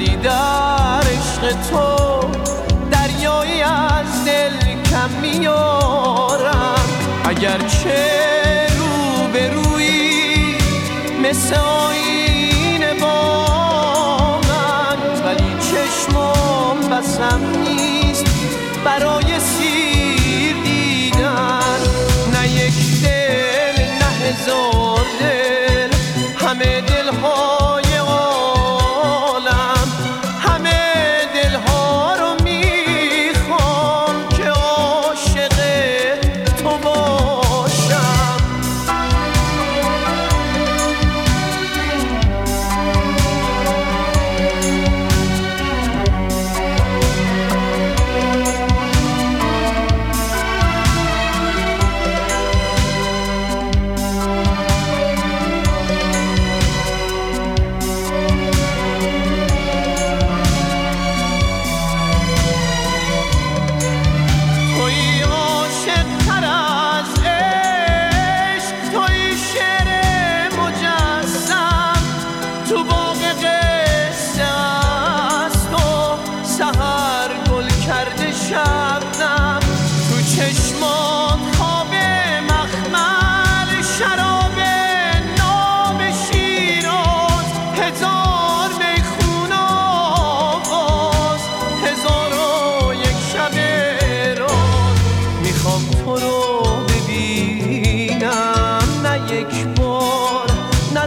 ولی در عشق تو دریایی از دل کم میارم. اگر چه رو به روی مثل آینه با من ولی چشمم بسم نیست برای سیر دیدن. نه یک دل نه هزار دل همه دلهای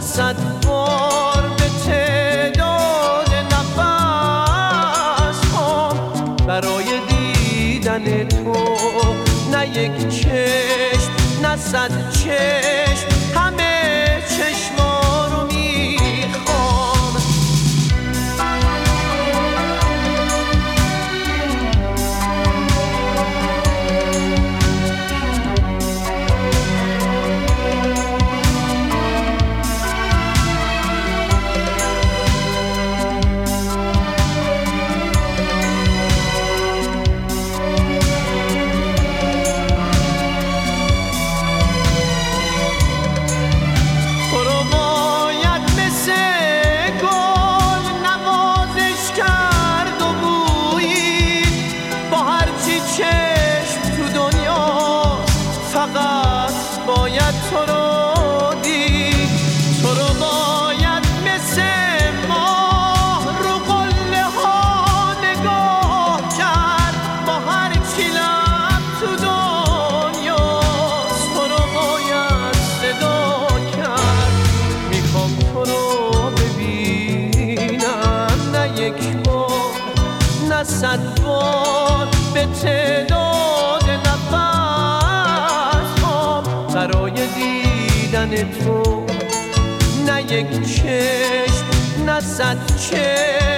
صد بار به تعداد نفس هم برای دیدن تو نه یک چشم نه صد چشم. همه چشما صد بار به تعداد نفس هم برای دیدن تو. نه یک چشم نه صد چشم.